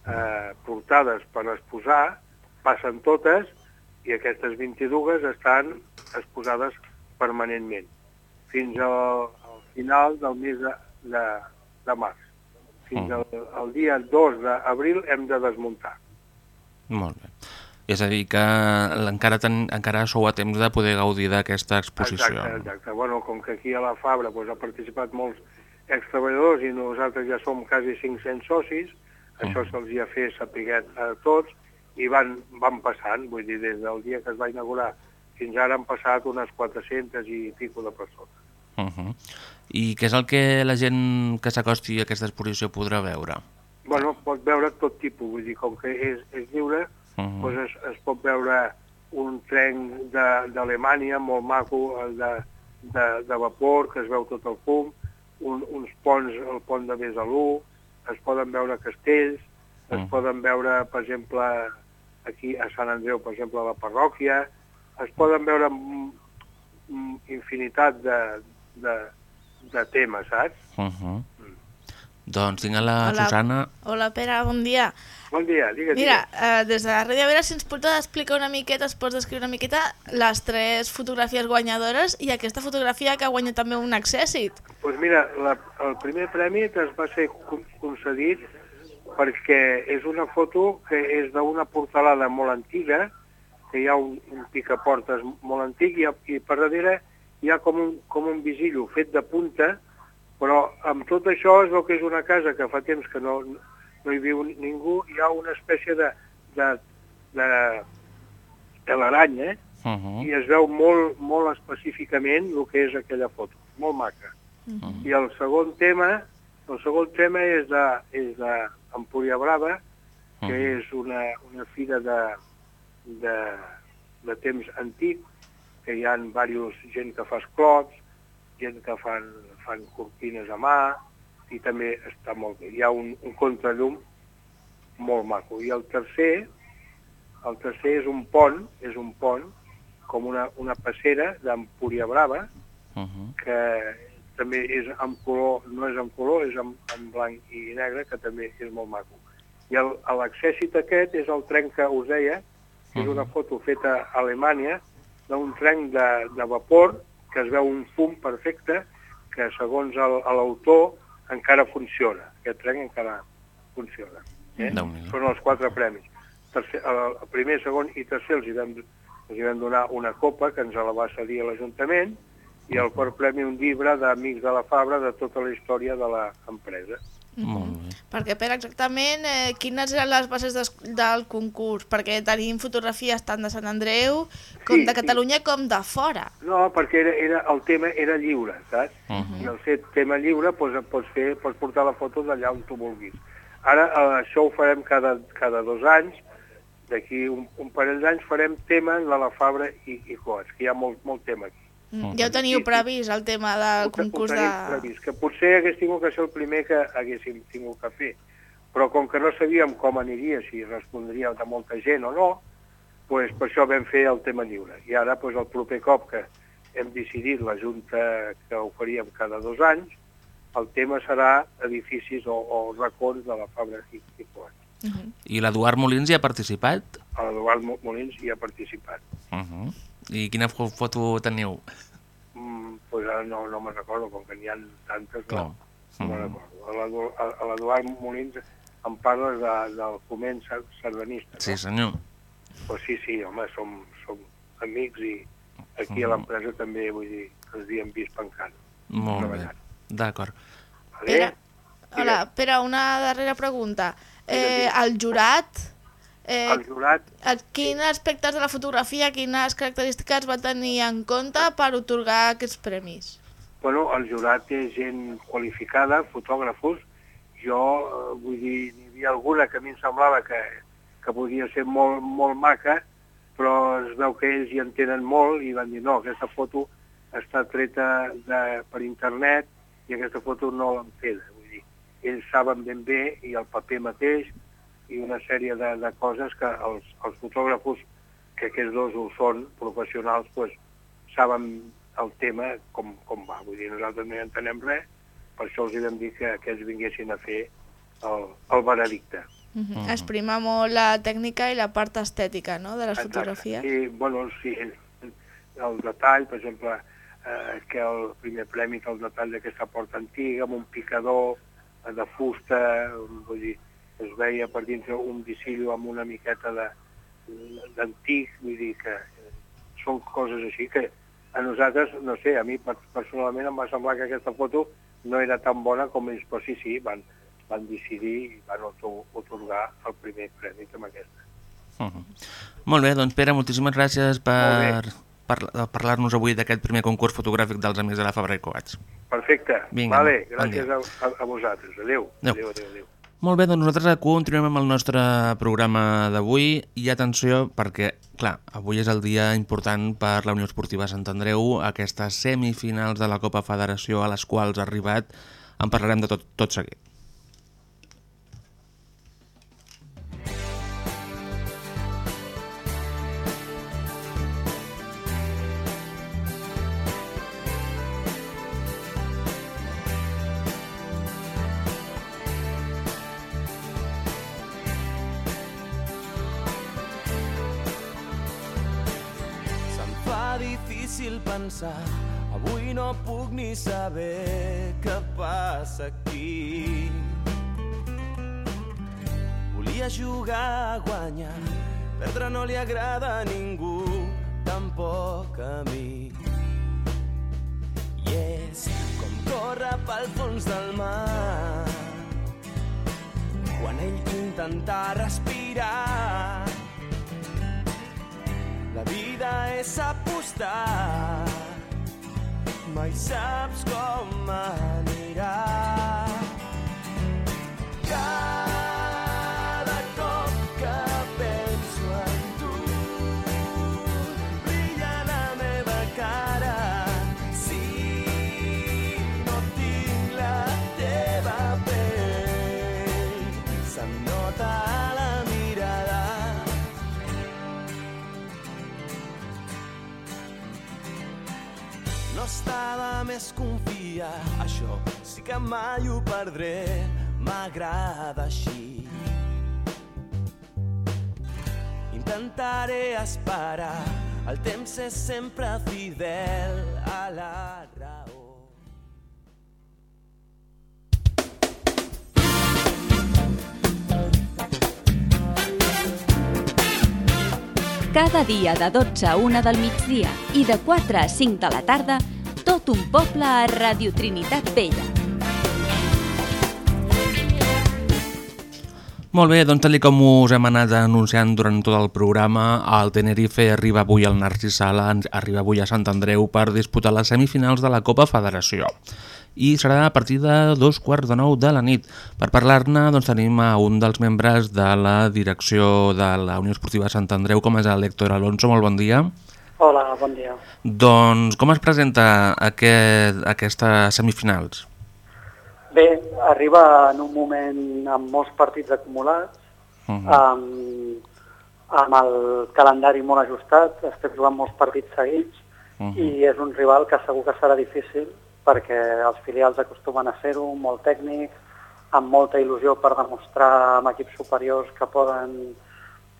H: eh, portades per exposar passen totes i aquestes 22 estan exposades permanentment fins al, al final del mes de, de, de març. Fins
B: Mm.
H: al, al dia 2 d'abril hem de desmuntar.
B: Molt bé. És a dir, que encara, ten, encara sou a temps de poder gaudir d'aquesta exposició.
H: Exacte, exacte. Bueno, com que aquí a la Fabra doncs, ha participat molts extreballadors i nosaltres ja som quasi 500 socis, això se'ls ha fet saber a tots i van, van passant, vull dir, des del dia que es va inaugurar fins ara han passat unes 400 i pico de persones.
B: Uh -huh. I què és el que la gent que s'acosti a aquesta exposició podrà veure?
H: Bueno, pot veure tot tipus, vull dir, com que és, és lliure,
B: Uh -huh.
H: doncs es, es pot veure un tren de- d'Alemanya molt maco, el de, de, de vapor, que es veu tot el fum, un, uns ponts, el pont de Besalú, es poden veure castells, es
B: Mm.
H: poden veure, per exemple, aquí a Sant Andreu, per exemple, a la parròquia, es poden veure mm, mm, infinitat de, de, de temes, saps?
B: Uh -huh. Doncs tinc a la
A: Hola.
B: Susana...
A: Hola, Pere, bon dia.
H: Bon dia, digues,
A: Mira, eh, des de la ràdio, a veure si ens pots explicar una miqueta, es pots descriure una miqueta les tres fotografies guanyadores i aquesta fotografia que guanya també un accèssit.
H: Doncs mira, la, el primer premi es va ser con- concedit perquè és una foto que és d'una portalada molt antiga, que hi ha un, un picaportes molt antic i, i per darrere hi ha com un, com un visillo fet de punta, però amb tot això es veu que és una casa que fa temps que no, no hi viu ningú, hi ha una espècie de, de, de, de l'aranya,
B: Uh -huh.
H: i es veu molt, molt específicament el que és aquella foto, molt maca. I el segon tema, el segon tema és de, és de Empúria Brava, que
B: Mhm.
H: és una, una fira de, de, de temps antic, que hi ha diversos, gent que fa esclots, gent que fan, fan cortines a mà, i també està molt bé. Hi ha un, un contrallum molt maco. I el tercer, el tercer és un pont, és un pont, com una, una passera d'Empúria Brava,
B: Uh -huh.
H: que també és en color, no és en color, és en, en blanc i negre, que també és molt maco. I l'accèssit aquest és el tren que us deia, que és una foto feta a Alemanya d'un tren de, de vapor que es veu un fum perfecte que segons l'autor encara funciona. Aquest tren encara funciona. Eh?
B: Déu-n'hi-do.
H: Són els quatre premis. Tercer, el, el primer, segon i tercer els hi, vam, els hi vam donar una copa que ens la va cedir a l'Ajuntament i el quart premi un llibre d'Amics de la Fabra de tota la història de l'empresa.
B: Molt bé.
A: Perquè, Pere, exactament, eh, quines eren les bases des, del concurs? Perquè tenim fotografies tant de Sant Andreu com
H: Sí,
A: de
H: sí.
A: Catalunya com de fora.
H: No, perquè era, era, el tema era lliure, saps?
B: Mhm.
H: I al ser tema lliure et pots, fer, pots portar la foto d'allà on tu vulguis. Ara eh, això ho farem cada, cada dos anys, d'aquí un, un parell d'anys farem tema en la La Fabra i, i Coats, que hi ha molt, molt tema aquí.
A: Mm. Ja ho teniu previst, el tema del
H: Ho
A: concurs de...
H: tenim previst, que potser hagués tingut que ser el primer que haguéssim tingut que fer. Però com que no sabíem com aniria, si respondria de molta gent o no, doncs per això vam fer el tema lliure. I ara doncs, el proper cop que hem decidit la Junta que ho faríem cada dos anys, el tema serà edificis o, o racons de la Fabra i, i Coats.
B: I l'Eduard Molins hi ha participat?
H: L'Eduard Mo- Molins hi ha participat.
B: Uh -huh. I quina fo- foto teniu?
H: Mm, pues ara no, no me'n recordo, com que n'hi ha tantes,
B: Clar.
H: no, no me'n recordo. A l'Edu- a- a L'Eduard Molins em parles de, del foment sar- sardanista, no?
B: Sí, senyor.
H: Pues sí, sí, home, som, som amics i aquí a l'empresa també, vull dir, ens hi hem vist pencant.
B: Molt bé. D'acord.
H: Vale?
A: Pere, hola, Pere, una darrera pregunta. Eh, el jurat, eh,
H: El jurat,
A: quins aspectes de la fotografia, quines característiques va tenir en compte per otorgar aquests premis?
H: bueno, el jurat és gent qualificada, fotògrafos. Jo, eh, vull dir, n'hi havia alguna que a mi em semblava que, que podia ser molt, molt maca, però es veu que ells hi entenen molt i van dir no, aquesta foto està treta de, per internet i aquesta foto no l'han feta. Vull dir, ells saben ben bé i el paper mateix i una sèrie de, de coses que els, els fotògrafos, que aquests dos ho són, professionals, pues, saben el tema com, com va. Vull dir, nosaltres no hi entenem res, per això els vam dir que, que ells vinguessin a fer el, el veredicte.
A: Uh -huh. Exprima molt la tècnica i la part estètica no? de les
H: Exacte.
A: fotografies.
H: I, bueno, sí, el detall, per exemple, eh, que el primer premi té el detall d'aquesta porta antiga, amb un picador de fusta, vull dir, es veia per dintre un vicillo amb una miqueta de d'antic, vull dir que eh, són coses així que a nosaltres, no sé, a mi per- personalment em va semblar que aquesta foto no era tan bona com ells, però sí, sí, van, van decidir i van otorgar el primer premi amb aquesta.
B: Uh -huh. Molt bé, doncs Pere, moltíssimes gràcies per, per parlar-nos avui d'aquest primer concurs fotogràfic dels Amics de la Fabra i Coats.
H: Perfecte.
B: Vinga,
H: vale, gràcies a, a, a vosaltres. Adéu.
B: Adéu.
H: Adéu, adéu, adéu.
B: Molt bé, doncs nosaltres continuem amb el nostre programa d'avui i atenció perquè, clar, avui és el dia important per la Unió Esportiva Sant Andreu, aquestes semifinals de la Copa Federació a les quals ha arribat, en parlarem de tot, tot seguit.
F: Pensar, avui no puc ni saber què passa aquí. Volia jugar a guanyar, perdre no li agrada a ningú, tampoc a mi. I és com córrer pel fons del mar, quan ell intenta respirar la vida és apostar, mai saps com anirà. Cada de més confiar. Això sí que mai ho perdré, m'agrada així. Intentaré esperar, el temps és sempre fidel a la raó.
G: Cada dia de 12 a 1 del migdia i de 4 a 5 de la tarda, tot un poble a Radio Trinitat Vella.
B: Molt bé, doncs tal com us hem anat anunciant durant tot el programa, el Tenerife arriba avui al Narcís Sala, arriba avui a Sant Andreu per disputar les semifinals de la Copa Federació. I serà a partir de dos quarts de nou de la nit. Per parlar-ne doncs, tenim a un dels membres de la direcció de la Unió Esportiva Sant Andreu, com és l'Héctor Alonso. Molt bon dia.
I: Hola, bon dia.
B: Doncs com es presenta aquest, aquestes semifinals?
I: Bé, arriba en un moment amb molts partits acumulats, uh -huh. amb, amb el calendari molt ajustat, estem jugant molts partits seguits uh -huh. i és un rival que segur que serà difícil perquè els filials acostumen a fer-ho, molt tècnic, amb molta il·lusió per demostrar amb equips superiors que poden,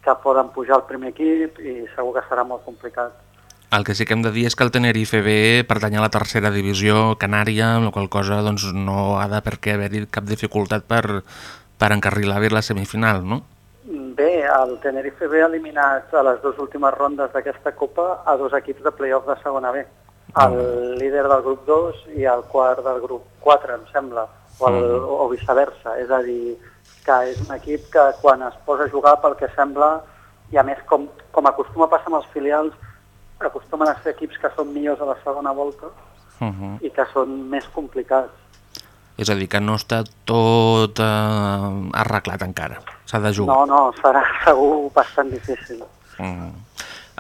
I: que poden pujar al primer equip i segur que serà molt complicat.
B: El que sí que hem de dir és que el Tenerife B pertany a la tercera divisió canària, amb la qual cosa doncs, no ha de per què haver-hi cap dificultat per, per encarrilar bé la semifinal, no?
I: Bé, el Tenerife B ha eliminat a les dues últimes rondes d'aquesta Copa a dos equips de play-off de segona B. El líder del grup 2 i el quart del grup 4, em sembla, o, el, o viceversa. És a dir, que és un equip que quan es posa a jugar, pel que sembla, i a més, com, com acostuma a passar amb els filials, acostumen a ser equips que són millors a la segona volta
B: Uh -huh.
I: i que són més complicats.
B: És a dir, que no està tot eh, arreglat encara. S'ha de jugar.
I: No, no, serà segur bastant difícil.
B: Mm.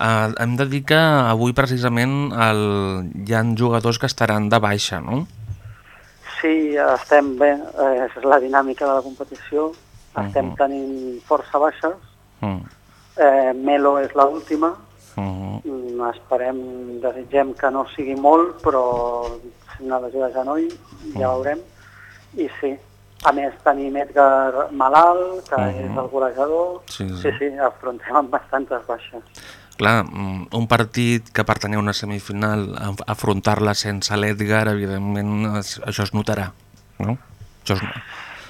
B: Uh, hem de dir que avui precisament el... hi han jugadors que estaran de baixa, no?
I: Sí, estem bé, eh, és la dinàmica de la competició, estem
B: Mhm.
I: tenint força baixes,
B: Mm.
I: eh, Melo és l'última,
B: Uh
I: Mm, esperem, desitgem que no sigui molt, però una lesió de genoll ja veurem. I sí, a més tenim Edgar malalt, que
B: Mhm.
I: és el golejador.
B: Sí, sí.
I: sí, sí, afrontem amb bastantes baixes.
B: Clar, mm, un partit que pertany a una semifinal, af- afrontar-la sense l'Edgar, evidentment, això es notarà, no? Això es...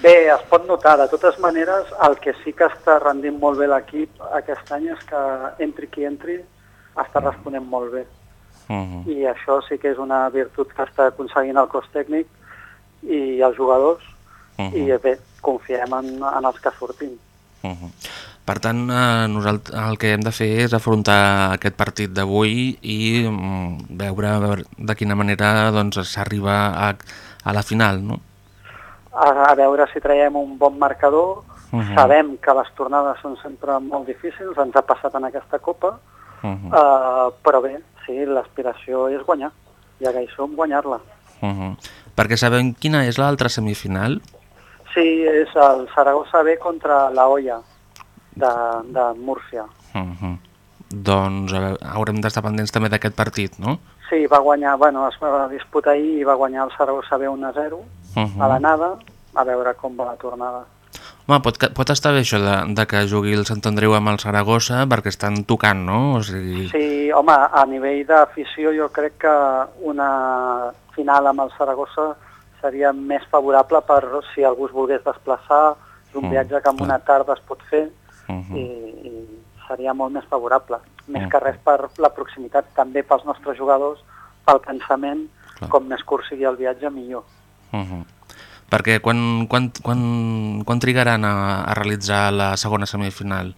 I: Bé, es pot notar. De totes maneres, el que sí que està rendint molt bé l'equip aquest any és que entri qui entri està responent molt bé.
B: Uh -huh.
I: I això sí que és una virtut que està aconseguint el cos tècnic i els jugadors.
B: Uh -huh.
I: I bé, confiem en, en els que sortim.
B: Uh -huh. Per tant, eh, nosaltres el que hem de fer és afrontar aquest partit d'avui i mm, veure, veure de quina manera doncs, s'arriba a, a la final, no?
I: A, a veure si traiem un bon marcador.
B: Uh -huh.
I: Sabem que les tornades són sempre molt difícils, ens ha passat en aquesta Copa,
B: Uh -huh.
I: uh, però bé, sí, l'aspiració és guanyar. Ja que hi som, guanyar-la.
B: Uh -huh. Perquè sabem quina és l'altra semifinal?
I: Sí, és el Saragossa B contra la Olla de, de Múrcia.
B: Uh -huh. Doncs veure, haurem d'estar pendents també d'aquest partit, no?
I: Sí, va guanyar, bueno, es va disputar ahir i va guanyar el Saragossa B 1-0
B: Uh -huh.
I: a l'anada, a veure com va la tornada.
B: Home, pot, pot estar bé això de, de que jugui el Sant Andreu amb el Saragossa perquè estan tocant, no? O sigui...
I: Sí, home, a nivell d'afició jo crec que una final amb el Saragossa seria més favorable per si algú es volgués desplaçar, és un
B: Mm,
I: viatge que en una tarda es pot fer
B: Mhm.
I: i, i seria molt més favorable. Més
B: Mm.
I: que res per la proximitat, també pels nostres jugadors, pel pensament,
B: Clar.
I: com més curt sigui el viatge, millor.
B: Uh -huh. Perquè quan, quan, quan, quan trigaran a, a realitzar la segona semifinal?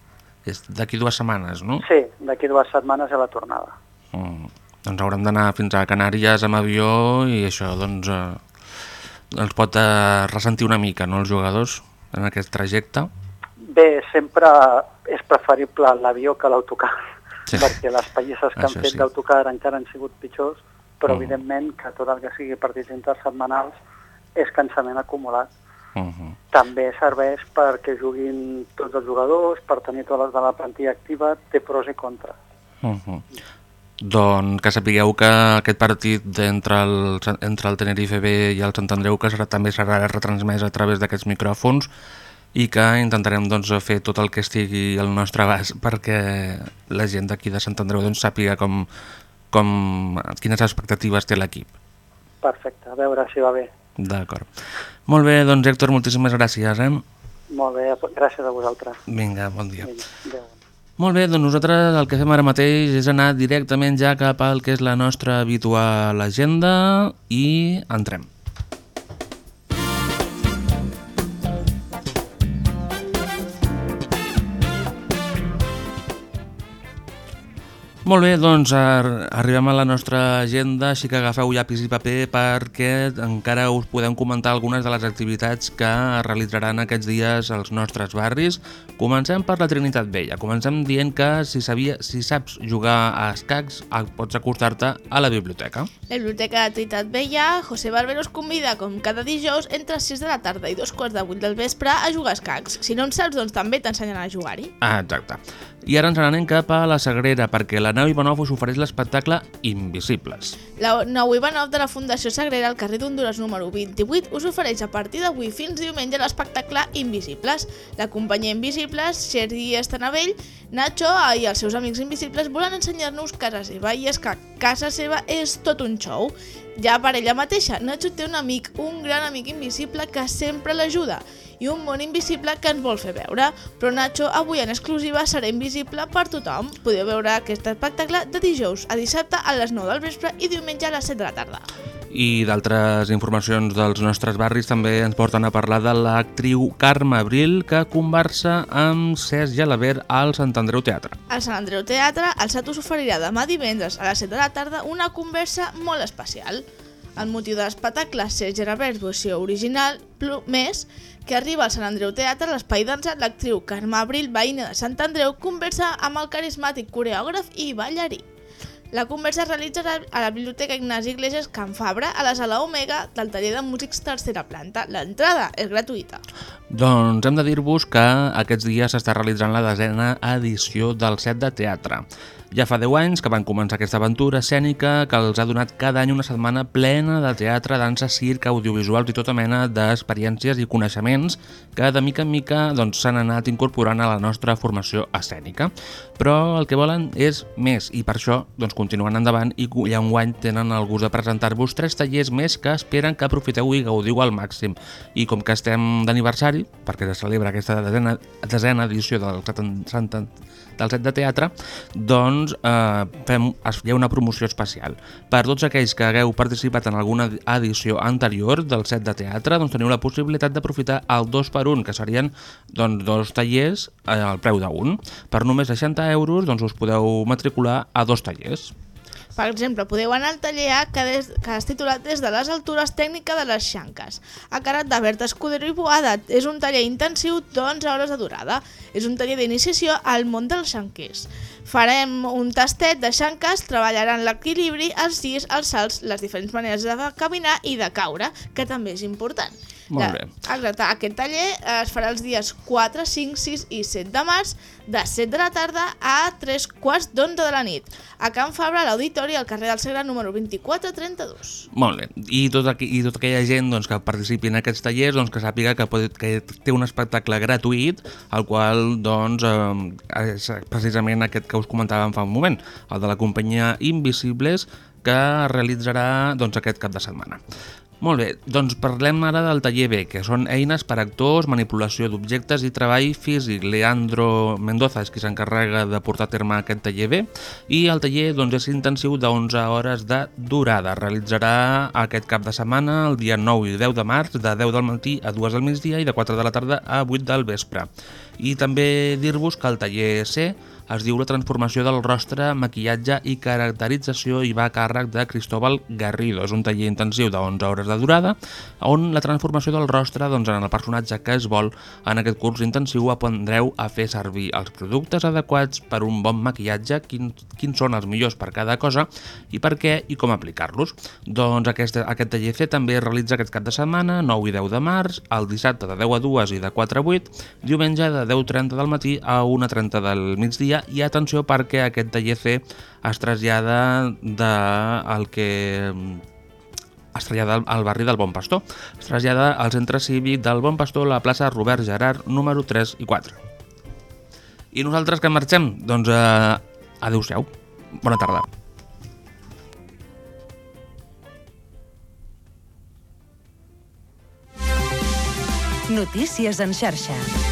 B: És d'aquí dues setmanes, no?
I: Sí, d'aquí dues setmanes a la tornada.
B: Mm. Doncs haurem d'anar fins a Canàries amb avió i això doncs eh, els pot eh, ressentir una mica, no, els jugadors, en aquest trajecte.
I: Bé, sempre és preferible l'avió que l'autocar,
B: Sí.
I: perquè les pallisses que han
B: Això
I: fet
B: sí.
I: d'autocar encara han sigut pitjors, però
B: Mm.
I: evidentment que tot el que sigui partits intersetmanals és cansament acumulat.
B: Uh -huh.
I: També serveix perquè juguin tots els jugadors, per tenir totes les de la plantilla activa, té pros i contres.
B: Uh -huh. Doncs que sapigueu que aquest partit entre el, entre el Tenerife B i el Sant Andreu que serà, també serà retransmès a través d'aquests micròfons i que intentarem doncs, fer tot el que estigui al nostre abast perquè la gent d'aquí de Sant Andreu doncs, sàpiga com, com, quines expectatives té l'equip.
I: Perfecte, a veure si va bé.
B: D'acord. Molt bé, doncs Héctor, moltíssimes gràcies. Eh?
I: Molt bé, gràcies a vosaltres.
B: Vinga, bon dia.
I: Vinga, adéu.
B: Molt bé, doncs nosaltres el que fem ara mateix és anar directament ja cap al que és la nostra habitual agenda i entrem. Molt bé, doncs ar arribem a la nostra agenda, així que agafeu llapis i paper perquè encara us podem comentar algunes de les activitats que es realitzaran aquests dies als nostres barris. Comencem per la Trinitat Vella. Comencem dient que si, sabia, si saps jugar a escacs pots acostar-te a la biblioteca.
A: La Biblioteca de Trinitat Vella, José Barbero us convida, com cada dijous, entre 6 de la tarda i dos quarts de 8 del vespre a jugar a escacs. Si no en saps, doncs també t'ensenyen a jugar-hi.
B: Ah, exacte. I ara ens n'anem cap a la Sagrera, perquè la nau Ivanov us ofereix l'espectacle Invisibles.
A: La nau Ivanov de la Fundació Sagrera al carrer d'Honduras número 28 us ofereix a partir d'avui fins diumenge l'espectacle Invisibles. La companyia Invisibles, Xerdi Estanavell, Nacho i els seus amics invisibles volen ensenyar-nos casa seva i és que casa seva és tot un show. Ja per ella mateixa, Nacho té un amic, un gran amic invisible que sempre l'ajuda i un món invisible que ens vol fer veure. Però Nacho avui en exclusiva serà invisible per tothom. Podeu veure aquest espectacle de dijous a dissabte a les 9 del vespre i diumenge a les 7 de la tarda.
B: I d'altres informacions dels nostres barris també ens porten a parlar de l'actriu Carme Abril que conversa amb Cesc Gelabert al Sant Andreu Teatre.
A: Al Sant Andreu Teatre, el SAT us oferirà demà divendres a les 7 de la tarda una conversa molt especial. El motiu de l'espectacle Cesc Gelabert versió original més que arriba al Sant Andreu Teatre, l'espai dansat, l'actriu Carme Abril, veïna de Sant Andreu, conversa amb el carismàtic coreògraf i ballarí. La conversa es realitzarà a la Biblioteca Ignasi Iglesias Can Fabra, a la sala Omega del taller de músics tercera planta. L'entrada és gratuïta.
B: Doncs hem de dir-vos que aquests dies s'està realitzant la desena edició del set de teatre. Ja fa 10 anys que van començar aquesta aventura escènica que els ha donat cada any una setmana plena de teatre, dansa, circ, audiovisuals i tota mena d'experiències i coneixements que de mica en mica doncs, s'han doncs, anat incorporant a la nostra formació escènica. Però el que volen és més i per això doncs, continuen endavant i ja un guany tenen el gust de presentar-vos tres tallers més que esperen que aprofiteu i gaudiu al màxim. I com que estem d'aniversari, perquè se celebra aquesta desena, desena edició del del set de teatre, doncs eh, fem, hi ha una promoció especial. Per tots aquells que hagueu participat en alguna edició anterior del set de teatre, doncs teniu la possibilitat d'aprofitar el 2 per 1, que serien doncs, dos tallers eh, al preu d'un. Per només 60 euros doncs, us podeu matricular a dos tallers.
A: Per exemple, podeu anar al taller A que, des, que has titulat des de les altures tècnica de les xanques. A carat de Berta Escudero i Boada és un taller intensiu d'11 hores de durada. És un taller d'iniciació al món dels xanquers. Farem un tastet de xanques, treballaran l'equilibri, els girs, els salts, les diferents maneres de caminar i de caure, que també és important.
B: Molt bé.
A: Exacte, aquest taller es farà els dies 4, 5, 6 i 7 de març de 7 de la tarda a 3 quarts d'11 de la nit a Can Fabra, a l'Auditori, al carrer del Segre número 2432.
B: Molt bé, i, tot aquí, i tota aquella gent doncs, que participi en aquests tallers doncs, que sàpiga que, pot, que té un espectacle gratuït el qual doncs, eh, és precisament aquest que us comentàvem fa un moment, el de la companyia Invisibles que realitzarà doncs, aquest cap de setmana. Molt bé, doncs parlem ara del taller B, que són eines per actors, manipulació d'objectes i treball físic. Leandro Mendoza és qui s'encarrega de portar a terme aquest taller B i el taller doncs, és intensiu de 11 hores de durada. Realitzarà aquest cap de setmana el dia 9 i 10 de març de 10 del matí a 2 del migdia i de 4 de la tarda a 8 del vespre. I també dir-vos que el taller C es diu La transformació del rostre, maquillatge i caracterització i va a càrrec de Cristóbal Garrido. És un taller intensiu de 11 hores de durada on la transformació del rostre doncs, en el personatge que es vol en aquest curs intensiu aprendreu a fer servir els productes adequats per un bon maquillatge, quins, quins són els millors per cada cosa i per què i com aplicar-los. Doncs aquest, aquest taller C també es realitza aquest cap de setmana, 9 i 10 de març, el dissabte de 10 a 2 i de 4 a 8, diumenge de 10.30 del matí a 1.30 del migdia dia i atenció perquè aquest taller es trasllada de el que es trasllada al barri del Bon Pastor. Es trasllada al centre cívic del Bon Pastor la plaça Robert Gerard, número 3 i 4. I nosaltres que marxem? Doncs eh, adeu-siau. Bona tarda.
J: Notícies en xarxa.